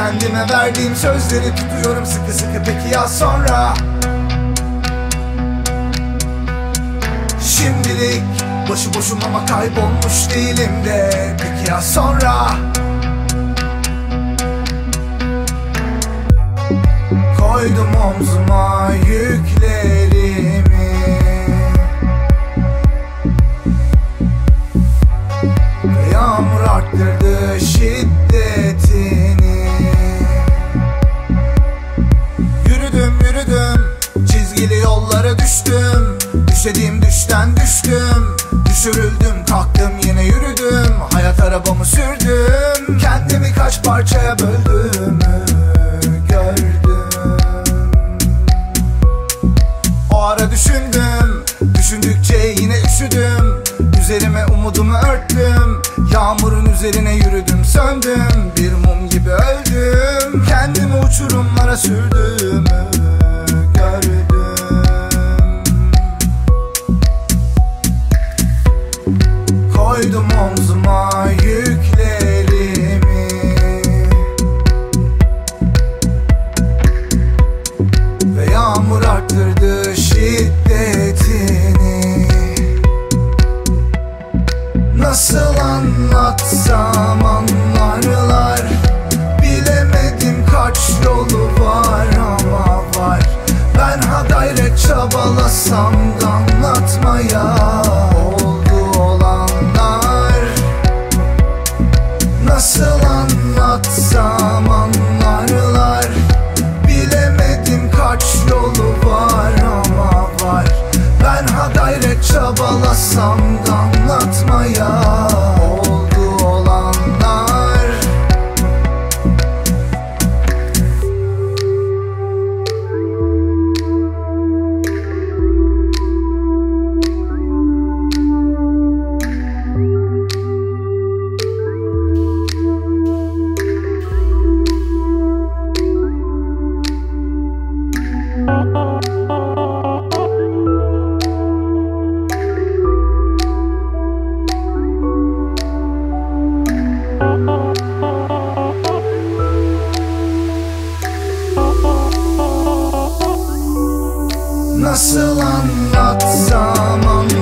Kendime verdiğim sözleri tutuyorum sıkı sıkı. Peki ya sonra? Şimdilik boşu boşum ama kaybolmuş değilim de. Peki ya sonra? Koydum omzuma yüklerimi. Yağmur arttırdı şiddetini Düşediğim düşten düştüm. Düşürüldüm kalktım yine yürüdüm. Hayat arabamı sürdüm. Kendimi kaç parçaya böldüğümü gördüm. O ara düşündüm Düşündükçe yine üşüdüm. Üzerime umudumu örttüm. Yağmurun üzerine yürüdüm söndüm. Bir mum gibi öldüm Koydum omzuma yüklerimi. Ve yağmur arttırdı şiddetini. Nasıl anlatsam anlarlar. Bilemedim kaç yolu var ama var. Ben ha gayret çabalasam da anlatmaya anlatsam anlarlar Nasıl anlatsam anlarlar